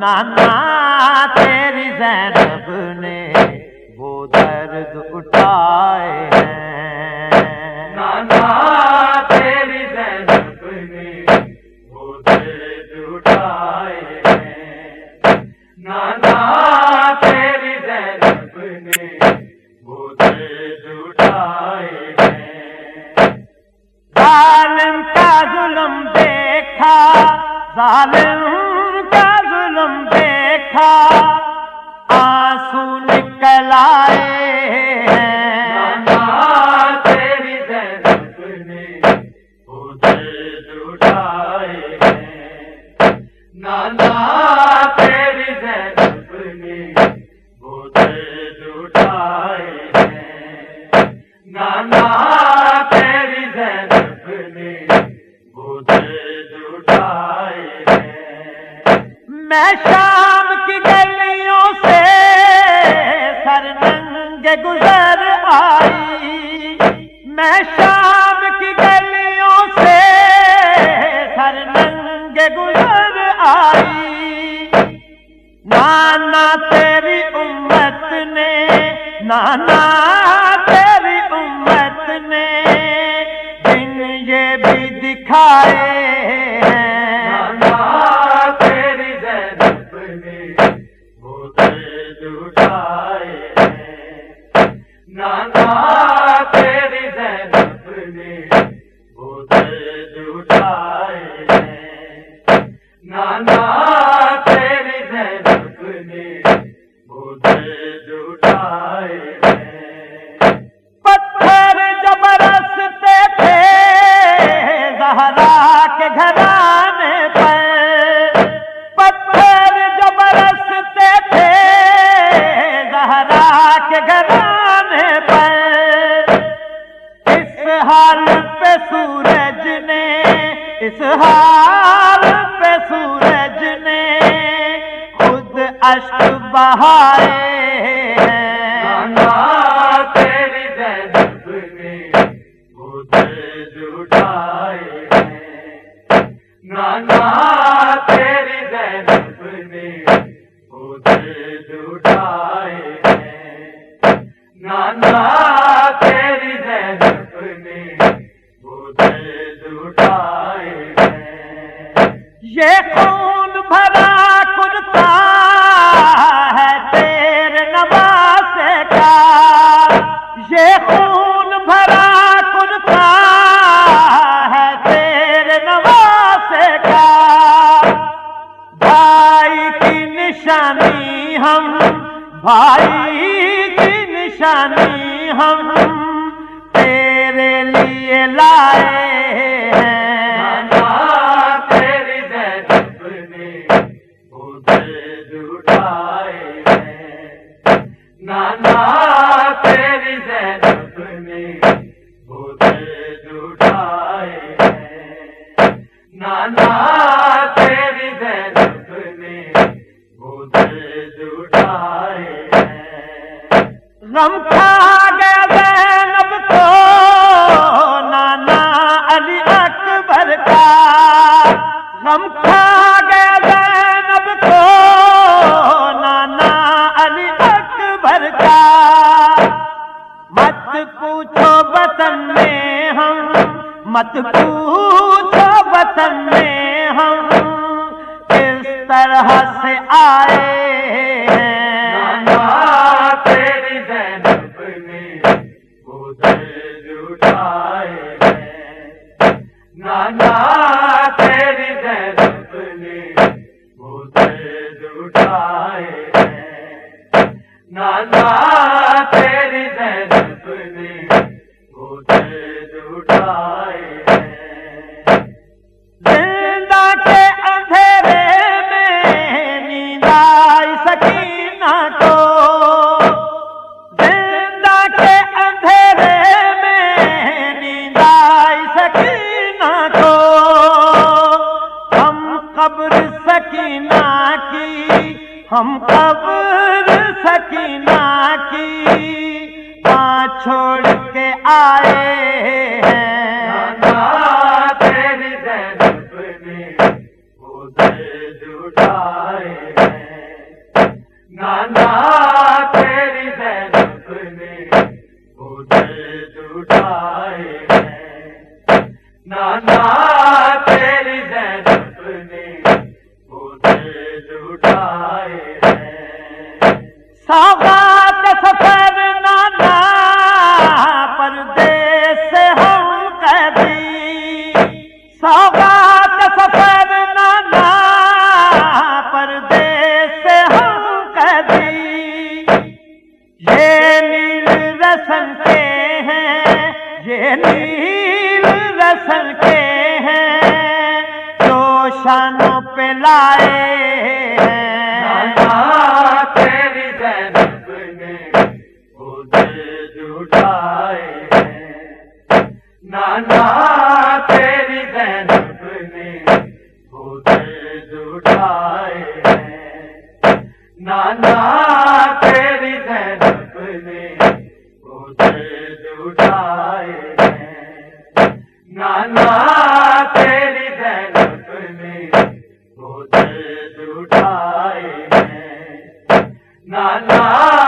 نانا تیری زینب نے وہ درد اٹھائے ہیں نانا تیری زینب نے وہ درد اٹھائے ہیں نانا تیری زینب نے ظالم کا ظلم دیکھا، آنسو نکل آئے نانا تیری زینب نے وہ درد اٹھائے ہیں۔ نانا میں شام کی گلیوں سے سر ننگ گزر آئی۔ میں شام کی گلیوں سے سر ننگ گزر آئی۔ نانا تیری امت نے نانا آئے نانا اس حال پہ سورج نے خود اشک بہائے ہیں۔ تیری زینب نے وہ درد اٹھائے ہیں۔ نانا تیری زینب نے وہ درد اٹھائے ہیں۔ نانا یہ خون بھرا کرتا ہے تیرے نواسے کا۔ یہ خون بھرا کرتا ہے تیرے نواسے کا۔ بھائی کی نشانی ہم، بھائی کی نشانی ہم تیرے لیے لائے۔ غم کھا گیا زینب کو نانا علی اکبر کا۔ غم کھا گیا زینب کو نانا علی اکبر کا۔ مت پوچھو وطن میں ہم، مت پوچھو وطن میں ہم کس طرح سے آئے ہیں؟ تیری زینب نے وہ درد ہیں۔ نانا تیری زینب نے وہ درد ہیں۔ نانا تیری زینب نے وہ ہم قبر سکینہ کی ماں چھوڑ کے آئے۔ درد سوگات سفر نانا، پردیس ہم قیدی۔ سوگات سفر نانا، پردیس ہم قیدی۔ یہ نیل رسن کے ہیں، یہ نیل رسن کے ہیں۔ جو شانوں پہ لائے نانا تیری زینب نے وہ درد ہیں۔ نانا تیری زینب نے وہ درد ہیں۔ نانا تیری زینب نے وہ درد ہیں۔ نانا